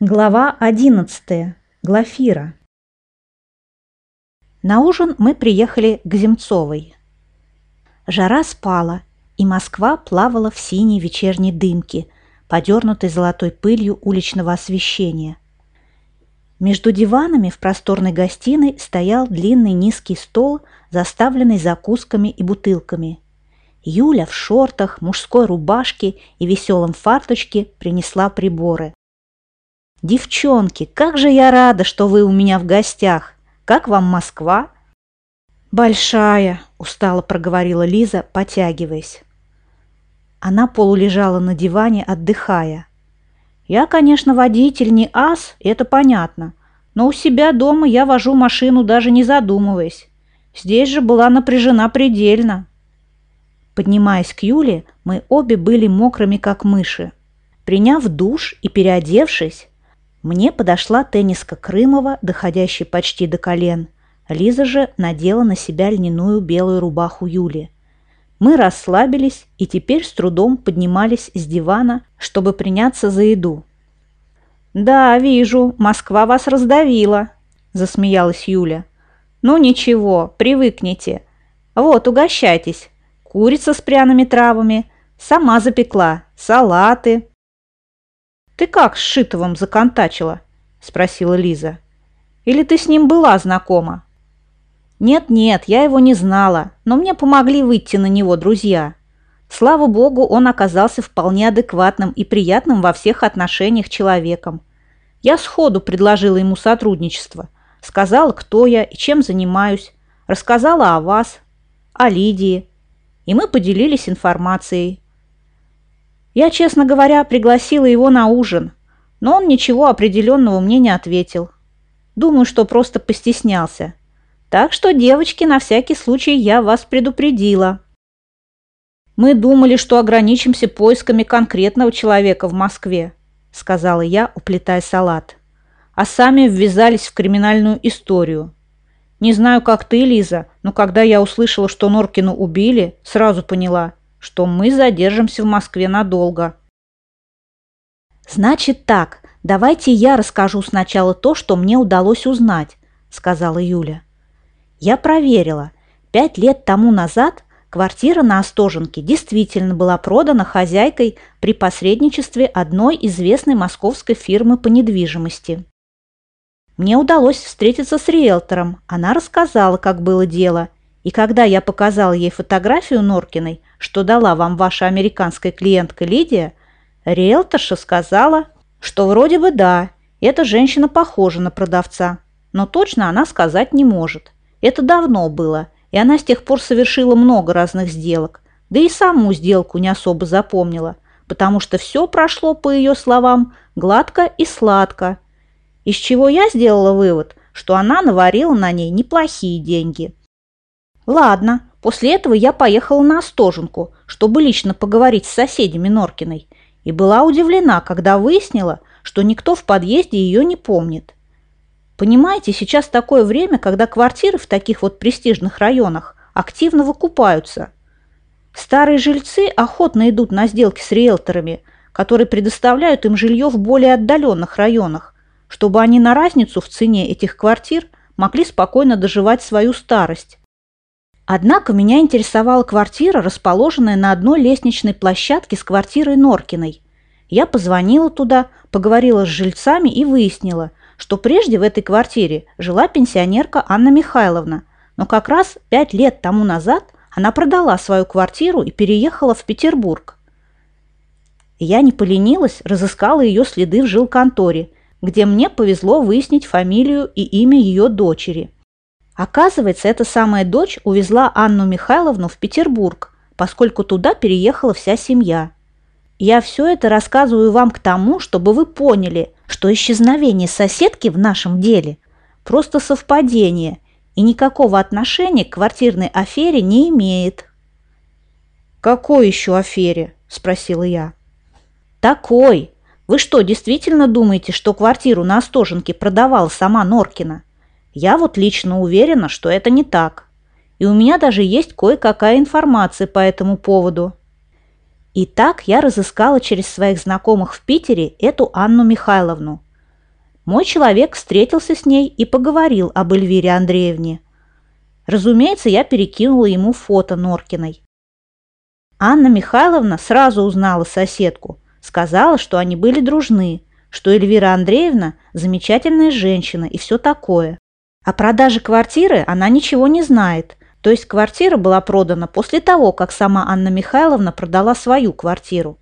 Глава 11. Глафира. На ужин мы приехали к Земцовой. Жара спала, и Москва плавала в синей вечерней дымке, подернутой золотой пылью уличного освещения. Между диванами в просторной гостиной стоял длинный низкий стол, заставленный закусками и бутылками. Юля в шортах, мужской рубашке и веселом фарточке принесла приборы. «Девчонки, как же я рада, что вы у меня в гостях! Как вам Москва?» «Большая», – устало проговорила Лиза, потягиваясь. Она полулежала на диване, отдыхая. «Я, конечно, водитель не ас, это понятно, но у себя дома я вожу машину, даже не задумываясь. Здесь же была напряжена предельно». Поднимаясь к Юле, мы обе были мокрыми, как мыши. Приняв душ и переодевшись, мне подошла тенниска Крымова, доходящая почти до колен. Лиза же надела на себя льняную белую рубаху Юли. Мы расслабились и теперь с трудом поднимались с дивана, чтобы приняться за еду. «Да, вижу, Москва вас раздавила», – засмеялась Юля. «Ну ничего, привыкните. Вот, угощайтесь. Курица с пряными травами, сама запекла, салаты». «Ты как с Шитовым законтачила?» – спросила Лиза. «Или ты с ним была знакома?» «Нет-нет, я его не знала, но мне помогли выйти на него друзья. Слава богу, он оказался вполне адекватным и приятным во всех отношениях человеком. Я сходу предложила ему сотрудничество, сказала, кто я и чем занимаюсь, рассказала о вас, о Лидии, и мы поделились информацией. Я, честно говоря, пригласила его на ужин, но он ничего определенного мне не ответил. Думаю, что просто постеснялся. Так что, девочки, на всякий случай я вас предупредила. Мы думали, что ограничимся поисками конкретного человека в Москве, сказала я, уплетая салат. А сами ввязались в криминальную историю. Не знаю, как ты, Лиза, но когда я услышала, что Норкину убили, сразу поняла – что мы задержимся в Москве надолго. «Значит так, давайте я расскажу сначала то, что мне удалось узнать», – сказала Юля. «Я проверила. Пять лет тому назад квартира на Остоженке действительно была продана хозяйкой при посредничестве одной известной московской фирмы по недвижимости. Мне удалось встретиться с риэлтором. Она рассказала, как было дело. И когда я показала ей фотографию Норкиной, что дала вам ваша американская клиентка Лидия, риэлторша сказала, что вроде бы да, эта женщина похожа на продавца, но точно она сказать не может. Это давно было, и она с тех пор совершила много разных сделок, да и саму сделку не особо запомнила, потому что все прошло, по ее словам, гладко и сладко. Из чего я сделала вывод, что она наварила на ней неплохие деньги. Ладно, После этого я поехала на Остоженку, чтобы лично поговорить с соседями Норкиной, и была удивлена, когда выяснила, что никто в подъезде ее не помнит. Понимаете, сейчас такое время, когда квартиры в таких вот престижных районах активно выкупаются. Старые жильцы охотно идут на сделки с риэлторами, которые предоставляют им жилье в более отдаленных районах, чтобы они на разницу в цене этих квартир могли спокойно доживать свою старость. Однако меня интересовала квартира, расположенная на одной лестничной площадке с квартирой Норкиной. Я позвонила туда, поговорила с жильцами и выяснила, что прежде в этой квартире жила пенсионерка Анна Михайловна, но как раз пять лет тому назад она продала свою квартиру и переехала в Петербург. Я не поленилась, разыскала ее следы в жилконторе, где мне повезло выяснить фамилию и имя ее дочери – Оказывается, эта самая дочь увезла Анну Михайловну в Петербург, поскольку туда переехала вся семья. Я все это рассказываю вам к тому, чтобы вы поняли, что исчезновение соседки в нашем деле – просто совпадение и никакого отношения к квартирной афере не имеет. «Какой еще афере?» – спросила я. «Такой. Вы что, действительно думаете, что квартиру на Остоженке продавала сама Норкина?» Я вот лично уверена, что это не так. И у меня даже есть кое-какая информация по этому поводу. Итак, я разыскала через своих знакомых в Питере эту Анну Михайловну. Мой человек встретился с ней и поговорил об Эльвире Андреевне. Разумеется, я перекинула ему фото Норкиной. Анна Михайловна сразу узнала соседку, сказала, что они были дружны, что Эльвира Андреевна замечательная женщина и все такое. О продаже квартиры она ничего не знает, то есть квартира была продана после того, как сама Анна Михайловна продала свою квартиру.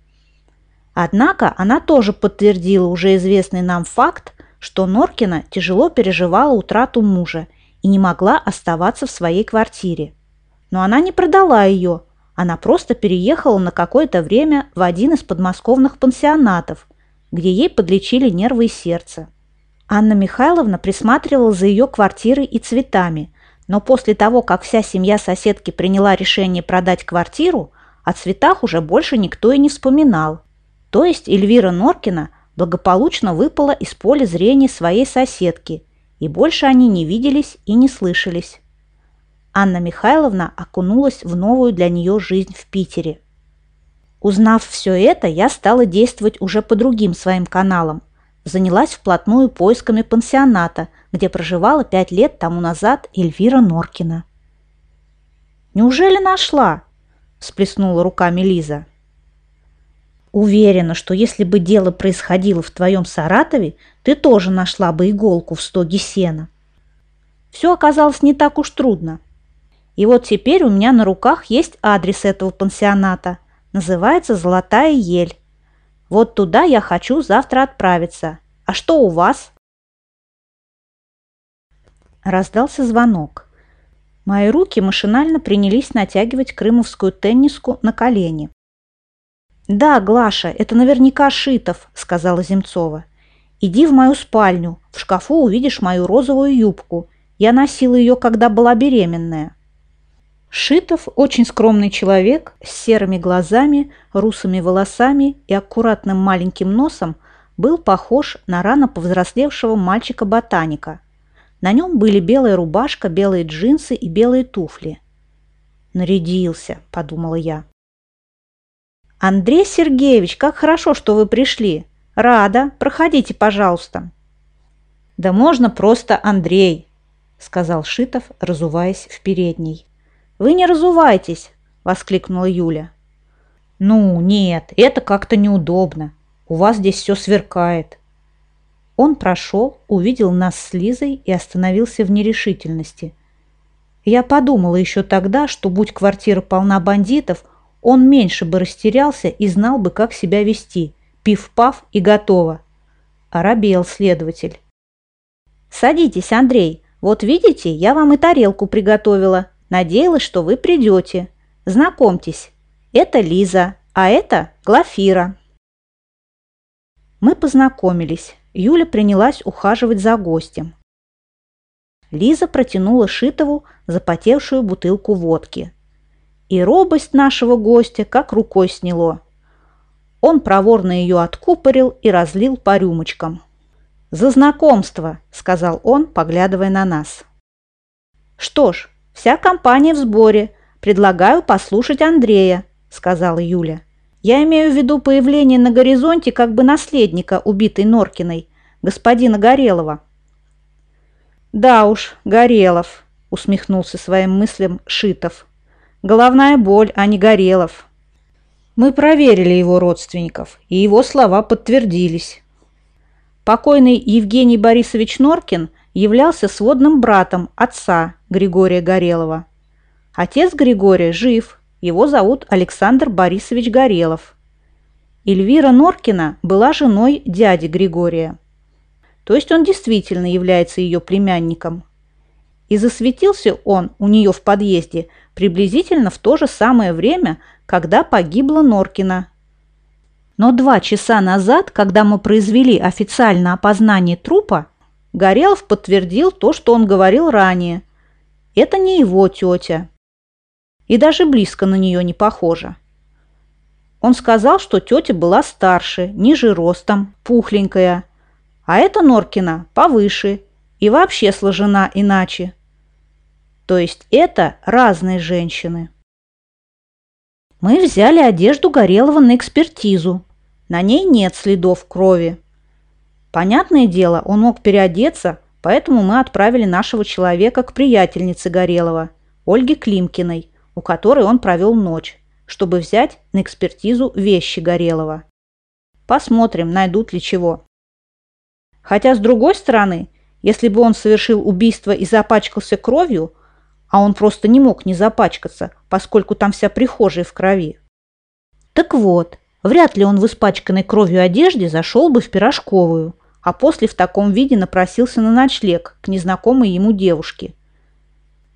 Однако она тоже подтвердила уже известный нам факт, что Норкина тяжело переживала утрату мужа и не могла оставаться в своей квартире. Но она не продала ее, она просто переехала на какое-то время в один из подмосковных пансионатов, где ей подлечили нервы и сердце. Анна Михайловна присматривала за ее квартирой и цветами, но после того, как вся семья соседки приняла решение продать квартиру, о цветах уже больше никто и не вспоминал. То есть Эльвира Норкина благополучно выпала из поля зрения своей соседки, и больше они не виделись и не слышались. Анна Михайловна окунулась в новую для нее жизнь в Питере. Узнав все это, я стала действовать уже по другим своим каналам. Занялась вплотную поисками пансионата, где проживала пять лет тому назад Эльвира Норкина. «Неужели нашла?» – всплеснула руками Лиза. «Уверена, что если бы дело происходило в твоем Саратове, ты тоже нашла бы иголку в стоге сена». Все оказалось не так уж трудно. И вот теперь у меня на руках есть адрес этого пансионата. Называется «Золотая ель». Вот туда я хочу завтра отправиться. А что у вас?» Раздался звонок. Мои руки машинально принялись натягивать крымовскую тенниску на колени. «Да, Глаша, это наверняка Шитов», — сказала Земцова. «Иди в мою спальню. В шкафу увидишь мою розовую юбку. Я носила ее, когда была беременная». Шитов очень скромный человек с серыми глазами, русыми волосами и аккуратным маленьким носом был похож на рано повзрослевшего мальчика-ботаника. На нем были белая рубашка, белые джинсы и белые туфли. «Нарядился», — подумала я. «Андрей Сергеевич, как хорошо, что вы пришли. Рада. Проходите, пожалуйста». «Да можно просто Андрей», — сказал Шитов, разуваясь в передней. «Вы не разувайтесь!» – воскликнула Юля. «Ну, нет, это как-то неудобно. У вас здесь все сверкает». Он прошел, увидел нас с Лизой и остановился в нерешительности. Я подумала еще тогда, что будь квартира полна бандитов, он меньше бы растерялся и знал бы, как себя вести. Пиф-паф и готово. Оробел следователь. «Садитесь, Андрей. Вот видите, я вам и тарелку приготовила», Надеялась, что вы придете. Знакомьтесь, это Лиза, а это Глафира. Мы познакомились. Юля принялась ухаживать за гостем. Лиза протянула Шитову запотевшую бутылку водки. И робость нашего гостя как рукой сняло. Он проворно ее откупорил и разлил по рюмочкам. «За знакомство», — сказал он, поглядывая на нас. «Что ж, «Вся компания в сборе. Предлагаю послушать Андрея», – сказала Юля. «Я имею в виду появление на горизонте как бы наследника убитой Норкиной, господина Горелова». «Да уж, Горелов», – усмехнулся своим мыслям Шитов. «Головная боль, а не Горелов». Мы проверили его родственников, и его слова подтвердились. Покойный Евгений Борисович Норкин являлся сводным братом отца Григория Горелова. Отец Григория жив, его зовут Александр Борисович Горелов. Эльвира Норкина была женой дяди Григория. То есть он действительно является ее племянником. И засветился он у нее в подъезде приблизительно в то же самое время, когда погибла Норкина. Но два часа назад, когда мы произвели официальное опознание трупа, Горелов подтвердил то, что он говорил ранее. Это не его тетя. И даже близко на нее не похожа. Он сказал, что тетя была старше, ниже ростом, пухленькая, а эта Норкина повыше и вообще сложена иначе. То есть это разные женщины. Мы взяли одежду Горелова на экспертизу. На ней нет следов крови. Понятное дело, он мог переодеться, поэтому мы отправили нашего человека к приятельнице Горелого, Ольге Климкиной, у которой он провел ночь, чтобы взять на экспертизу вещи Горелого. Посмотрим, найдут ли чего. Хотя, с другой стороны, если бы он совершил убийство и запачкался кровью, а он просто не мог не запачкаться, поскольку там вся прихожая в крови. Так вот, вряд ли он в испачканной кровью одежде зашел бы в пирожковую, а после в таком виде напросился на ночлег к незнакомой ему девушке.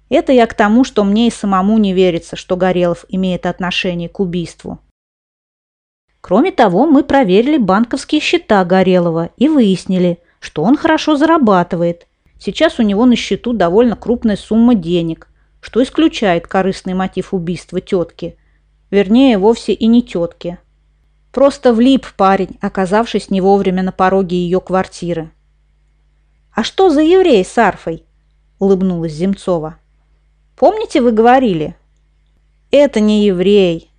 Это я к тому, что мне и самому не верится, что Горелов имеет отношение к убийству. Кроме того, мы проверили банковские счета Горелова и выяснили, что он хорошо зарабатывает. Сейчас у него на счету довольно крупная сумма денег, что исключает корыстный мотив убийства тетки. Вернее, вовсе и не тетки. Просто влип парень, оказавшись не вовремя на пороге ее квартиры. «А что за еврей с арфой?» – улыбнулась Земцова. «Помните, вы говорили?» «Это не еврей»,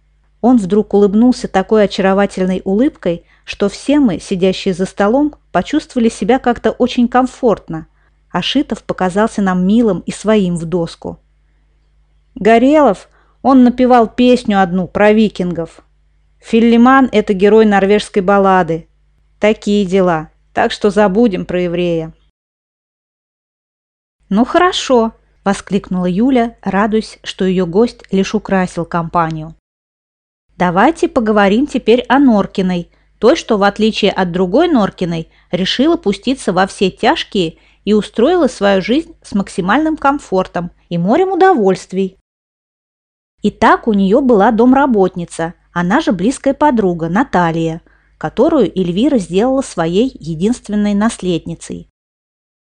он вдруг улыбнулся такой очаровательной улыбкой, что все мы, сидящие за столом, почувствовали себя как-то очень комфортно, а Шитов показался нам милым и своим в доску. Горелов, он напевал песню одну про викингов. Филлиман – это герой норвежской баллады. Такие дела, так что забудем про еврея. «Ну хорошо», – воскликнула Юля, радуясь, что ее гость лишь украсил компанию. Давайте поговорим теперь о Норкиной, той, что, в отличие от другой Норкиной, решила пуститься во все тяжкие и устроила свою жизнь с максимальным комфортом и морем удовольствий. И так у нее была домработница, она же близкая подруга Наталья, которую Эльвира сделала своей единственной наследницей.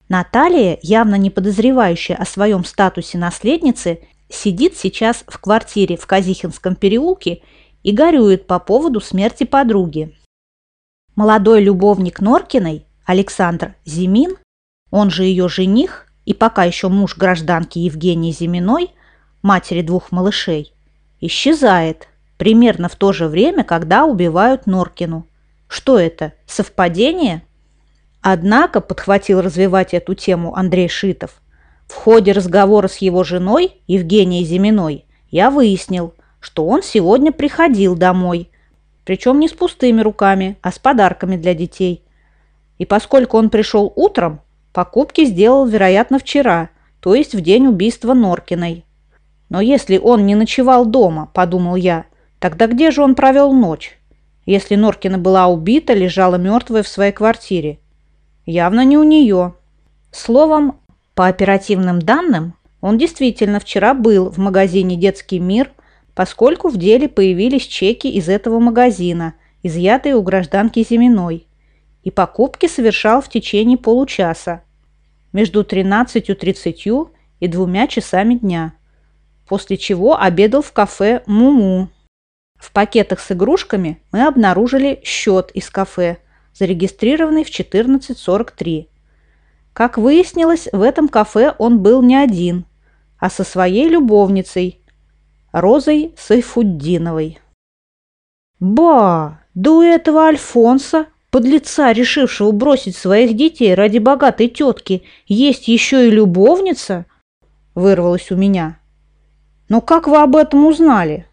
Наталья, явно не подозревающая о своем статусе наследницы, сидит сейчас в квартире в Казихинском переулке и горюет по поводу смерти подруги. Молодой любовник Норкиной, Александр Зимин, он же ее жених и пока еще муж гражданки Евгении Зиминой, матери двух малышей, исчезает примерно в то же время, когда убивают Норкину. Что это, совпадение? Однако, подхватил развивать эту тему Андрей Шитов, в ходе разговора с его женой, Евгенией Зиминой, я выяснил, что он сегодня приходил домой, причем не с пустыми руками, а с подарками для детей. И поскольку он пришел утром, покупки сделал, вероятно, вчера, то есть в день убийства Норкиной. Но если он не ночевал дома, подумал я, тогда где же он провел ночь? Если Норкина была убита, лежала мертвая в своей квартире. Явно не у нее. Словом, по оперативным данным, он действительно вчера был в магазине «Детский мир», поскольку в деле появились чеки из этого магазина, изъятые у гражданки Зиминой, и покупки совершал в течение получаса, между 13.30 и двумя часами дня, после чего обедал в кафе «Муму». В пакетах с игрушками мы обнаружили счет из кафе, зарегистрированный в 14.43. Как выяснилось, в этом кафе он был не один, а со своей любовницей – Розой Сайфуддиновой. «Ба! Да у этого Альфонса, подлеца, решившего бросить своих детей ради богатой тетки, есть еще и любовница?» Вырвалось у меня. «Но как вы об этом узнали?»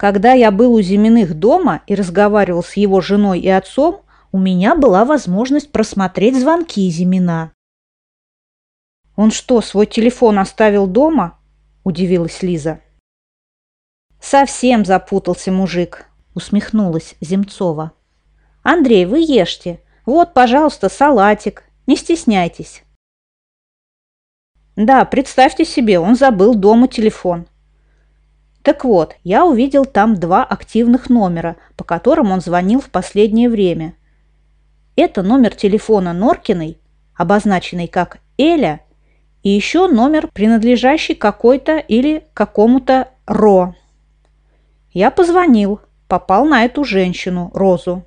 Когда я был у Зиминых дома и разговаривал с его женой и отцом, у меня была возможность просмотреть звонки Зимина. Он что, свой телефон оставил дома? – удивилась Лиза. «Совсем запутался мужик», – усмехнулась Земцова. «Андрей, вы ешьте. Вот, пожалуйста, салатик. Не стесняйтесь». Да, представьте себе, он забыл дома телефон. Так вот, я увидел там два активных номера, по которым он звонил в последнее время. Это номер телефона Норкиной, обозначенный как Эля, и еще номер, принадлежащий какой-то или какому-то Ро. Я позвонил, попал на эту женщину, Розу.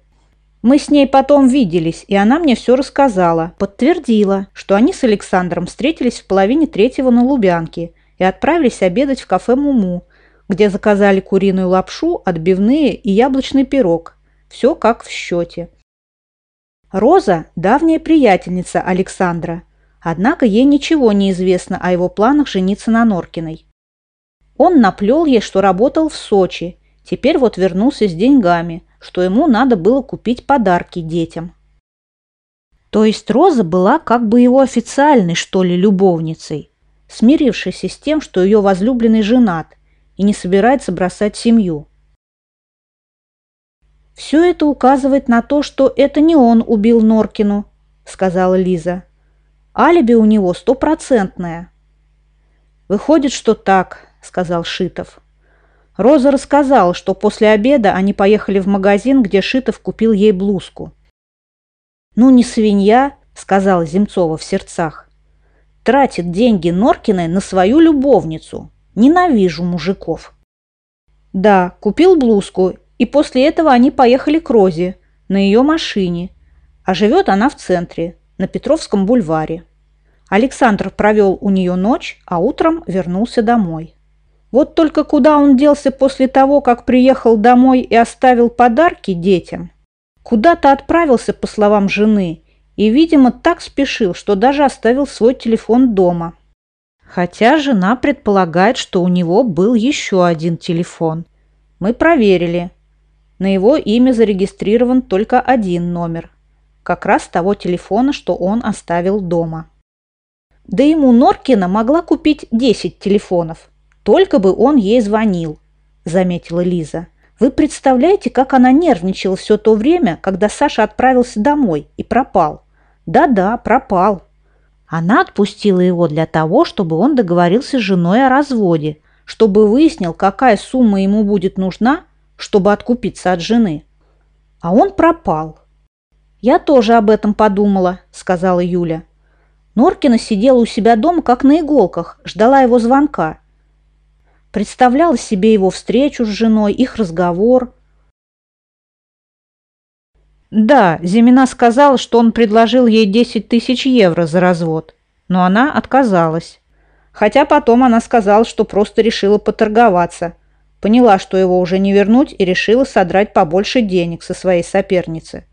Мы с ней потом виделись, и она мне все рассказала, подтвердила, что они с Александром встретились в половине третьего на Лубянке и отправились обедать в кафе «Муму», где заказали куриную лапшу, отбивные и яблочный пирог. Все как в счете. Роза – давняя приятельница Александра, однако ей ничего не известно о его планах жениться на Норкиной. Он наплел ей, что работал в Сочи, теперь вот вернулся с деньгами, что ему надо было купить подарки детям. То есть Роза была как бы его официальной, что ли, любовницей, смирившейся с тем, что ее возлюбленный женат и не собирается бросать семью. «Все это указывает на то, что это не он убил Норкину», — сказала Лиза. «Алиби у него стопроцентное». «Выходит, что так», — сказал Шитов. Роза рассказала, что после обеда они поехали в магазин, где Шитов купил ей блузку. «Ну не свинья», — сказала Земцова в сердцах. «Тратит деньги Норкиной на свою любовницу. Ненавижу мужиков». «Да, купил блузку и после этого они поехали к Розе на ее машине, а живет она в центре, на Петровском бульваре. Александр провел у нее ночь, а утром вернулся домой. Вот только куда он делся после того, как приехал домой и оставил подарки детям? Куда-то отправился, по словам жены, и, видимо, так спешил, что даже оставил свой телефон дома. Хотя жена предполагает, что у него был еще один телефон. Мы проверили. На его имя зарегистрирован только один номер. Как раз того телефона, что он оставил дома. Да ему Норкина могла купить 10 телефонов. Только бы он ей звонил, заметила Лиза. Вы представляете, как она нервничала все то время, когда Саша отправился домой и пропал? Да-да, пропал. Она отпустила его для того, чтобы он договорился с женой о разводе, чтобы выяснил, какая сумма ему будет нужна, чтобы откупиться от жены. А он пропал. «Я тоже об этом подумала», — сказала Юля. Норкина сидела у себя дома, как на иголках, ждала его звонка. Представляла себе его встречу с женой, их разговор. Да, Зимина сказала, что он предложил ей 10 тысяч евро за развод, но она отказалась. Хотя потом она сказала, что просто решила поторговаться – Поняла, что его уже не вернуть, и решила содрать побольше денег со своей соперницы,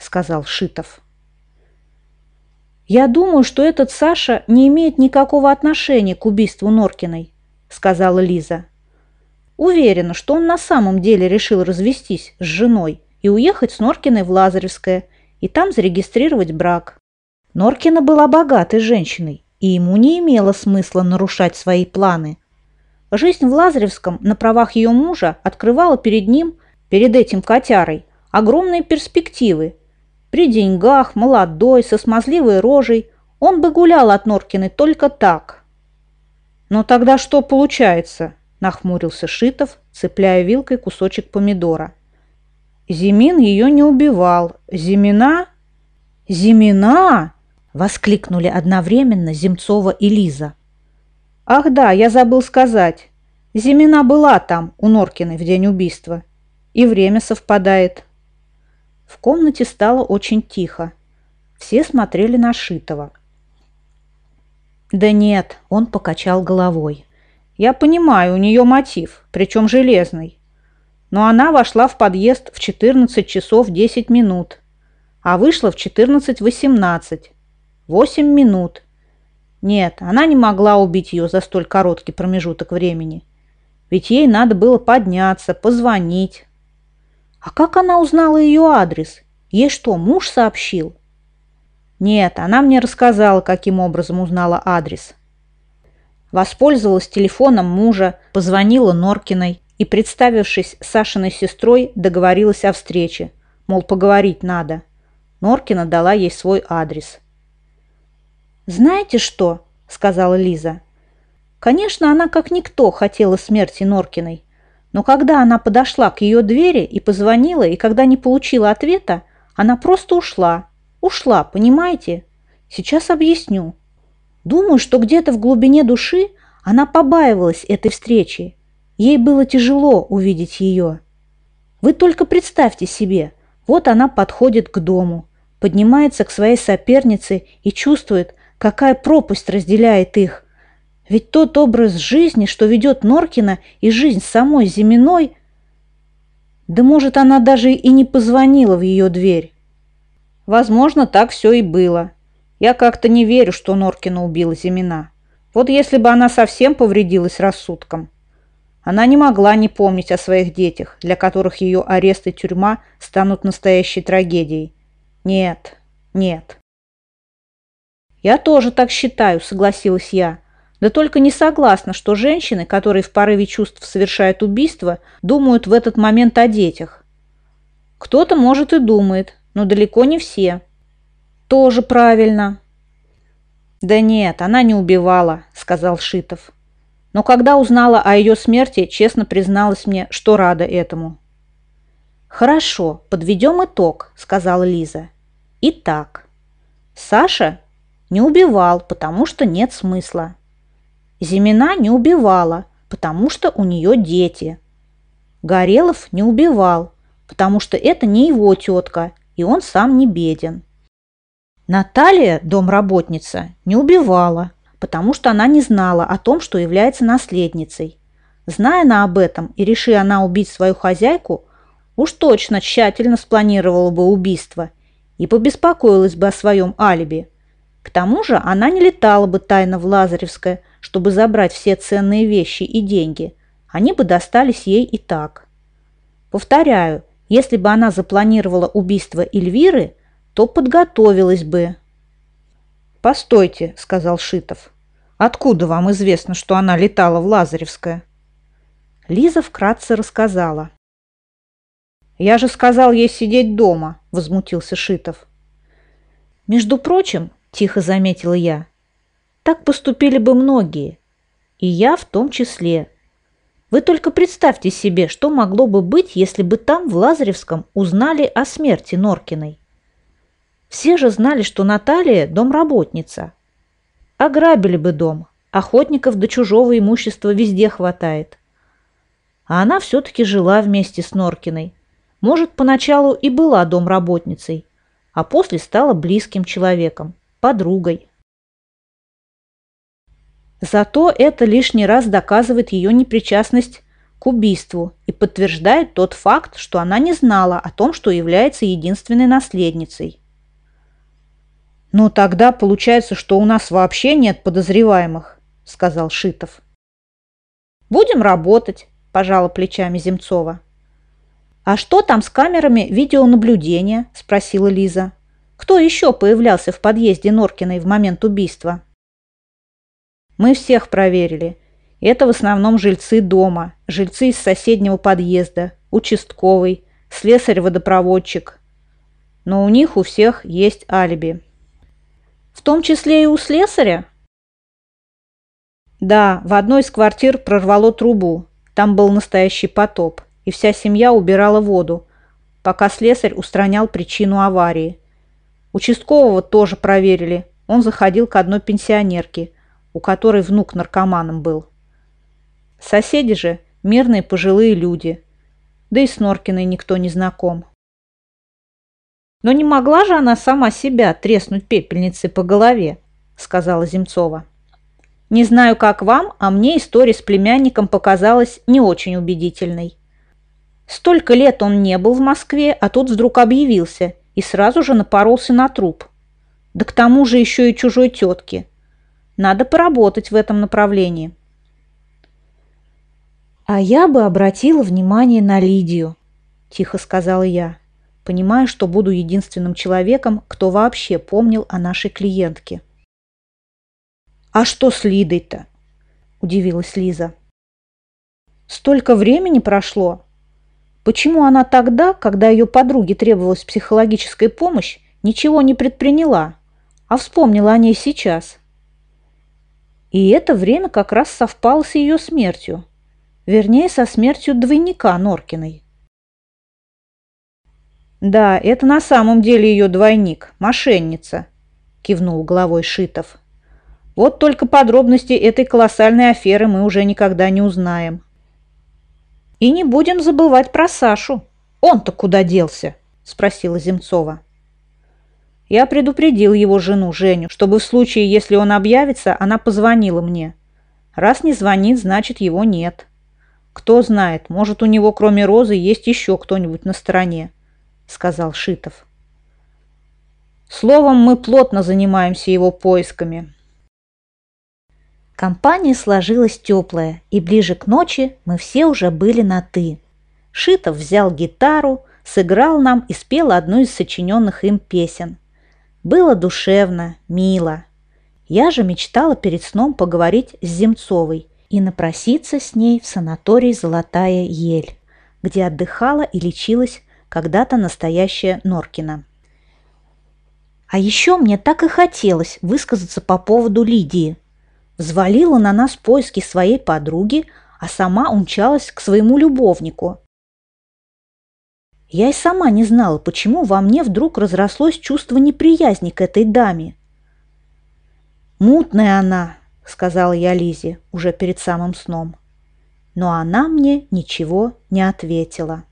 сказал Шитов. «Я думаю, что этот Саша не имеет никакого отношения к убийству Норкиной», сказала Лиза. Уверена, что он на самом деле решил развестись с женой и уехать с Норкиной в Лазаревское и там зарегистрировать брак. Норкина была богатой женщиной, и ему не имело смысла нарушать свои планы – Жизнь в Лазаревском на правах ее мужа открывала перед ним, перед этим котярой, огромные перспективы. При деньгах, молодой, со смазливой рожей, он бы гулял от Норкины только так. «Но тогда что получается?» – нахмурился Шитов, цепляя вилкой кусочек помидора. Зимин ее не убивал. Зимина? Зимина! Воскликнули одновременно Земцова и Лиза. Ах да, я забыл сказать. Зимина была там, у Норкиной, в день убийства. И время совпадает. В комнате стало очень тихо. Все смотрели на Шитова. Да нет, он покачал головой. Я понимаю, у нее мотив, причем железный. Но она вошла в подъезд в 14 часов 10 минут, а вышла в 14.18. 8 минут. Нет, она не могла убить ее за столь короткий промежуток времени. Ведь ей надо было подняться, позвонить. А как она узнала ее адрес? Ей что, муж сообщил? Нет, она мне рассказала, каким образом узнала адрес. Воспользовалась телефоном мужа, позвонила Норкиной и, представившись Сашиной сестрой, договорилась о встрече. Мол, поговорить надо. Норкина дала ей свой адрес – «Знаете что?» – сказала Лиза. Конечно, она как никто хотела смерти Норкиной. Но когда она подошла к ее двери и позвонила, и когда не получила ответа, она просто ушла. Ушла, понимаете? Сейчас объясню. Думаю, что где-то в глубине души она побаивалась этой встречи. Ей было тяжело увидеть ее. Вы только представьте себе, вот она подходит к дому, поднимается к своей сопернице и чувствует, Какая пропасть разделяет их? Ведь тот образ жизни, что ведет Норкина, и жизнь самой Зиминой... Да может, она даже и не позвонила в ее дверь. Возможно, так все и было. Я как-то не верю, что Норкина убила Зимина. Вот если бы она совсем повредилась рассудком. Она не могла не помнить о своих детях, для которых ее арест и тюрьма станут настоящей трагедией. Нет, нет. Я тоже так считаю, согласилась я. Да только не согласна, что женщины, которые в порыве чувств совершают убийство, думают в этот момент о детях. Кто-то, может, и думает, но далеко не все. Тоже правильно. Да нет, она не убивала, сказал Шитов. Но когда узнала о ее смерти, честно призналась мне, что рада этому. «Хорошо, подведем итог», — сказала Лиза. «Итак, Саша не убивал, потому что нет смысла. Зимина не убивала, потому что у нее дети. Горелов не убивал, потому что это не его тетка, и он сам не беден. Наталья, домработница, не убивала, потому что она не знала о том, что является наследницей. Зная она об этом и реши она убить свою хозяйку, уж точно тщательно спланировала бы убийство и побеспокоилась бы о своем алиби. К тому же она не летала бы тайно в Лазаревское, чтобы забрать все ценные вещи и деньги. Они бы достались ей и так. Повторяю, если бы она запланировала убийство Эльвиры, то подготовилась бы. «Постойте», — сказал Шитов. «Откуда вам известно, что она летала в Лазаревское?» Лиза вкратце рассказала. «Я же сказал ей сидеть дома», — возмутился Шитов. «Между прочим, — тихо заметила я, — так поступили бы многие, и я в том числе. Вы только представьте себе, что могло бы быть, если бы там, в Лазаревском, узнали о смерти Норкиной. Все же знали, что Наталья – домработница. Ограбили бы дом, охотников до чужого имущества везде хватает. А она все-таки жила вместе с Норкиной – может, поначалу и была домработницей, а после стала близким человеком, подругой. Зато это лишний раз доказывает ее непричастность к убийству и подтверждает тот факт, что она не знала о том, что является единственной наследницей. «Ну тогда получается, что у нас вообще нет подозреваемых», – сказал Шитов. «Будем работать», – пожала плечами Земцова. «А что там с камерами видеонаблюдения?» – спросила Лиза. «Кто еще появлялся в подъезде Норкиной в момент убийства?» «Мы всех проверили. Это в основном жильцы дома, жильцы из соседнего подъезда, участковый, слесарь-водопроводчик. Но у них у всех есть алиби». «В том числе и у слесаря?» «Да, в одной из квартир прорвало трубу. Там был настоящий потоп и вся семья убирала воду, пока слесарь устранял причину аварии. Участкового тоже проверили. Он заходил к одной пенсионерке, у которой внук наркоманом был. Соседи же – мирные пожилые люди. Да и с Норкиной никто не знаком. «Но не могла же она сама себя треснуть пепельницей по голове», – сказала Земцова. «Не знаю, как вам, а мне история с племянником показалась не очень убедительной». Столько лет он не был в Москве, а тут вдруг объявился и сразу же напоролся на труп. Да к тому же еще и чужой тетки. Надо поработать в этом направлении. «А я бы обратила внимание на Лидию», – тихо сказала я, понимая, что буду единственным человеком, кто вообще помнил о нашей клиентке. «А что с Лидой-то?» – удивилась Лиза. «Столько времени прошло, Почему она тогда, когда ее подруге требовалась психологическая помощь, ничего не предприняла, а вспомнила о ней сейчас? И это время как раз совпало с ее смертью, вернее, со смертью двойника Норкиной. «Да, это на самом деле ее двойник, мошенница», – кивнул головой Шитов. «Вот только подробности этой колоссальной аферы мы уже никогда не узнаем». И не будем забывать про Сашу. Он-то куда делся? Спросила Земцова. Я предупредил его жену Женю, чтобы в случае, если он объявится, она позвонила мне. Раз не звонит, значит его нет. Кто знает, может у него кроме Розы есть еще кто-нибудь на стороне, сказал Шитов. Словом, мы плотно занимаемся его поисками. Компания сложилась теплая, и ближе к ночи мы все уже были на «ты». Шитов взял гитару, сыграл нам и спел одну из сочиненных им песен. Было душевно, мило. Я же мечтала перед сном поговорить с Земцовой и напроситься с ней в санаторий «Золотая ель», где отдыхала и лечилась когда-то настоящая Норкина. А еще мне так и хотелось высказаться по поводу Лидии. Взвалила на нас поиски своей подруги, а сама умчалась к своему любовнику. Я и сама не знала, почему во мне вдруг разрослось чувство неприязни к этой даме. «Мутная она», — сказала я Лизе уже перед самым сном. Но она мне ничего не ответила.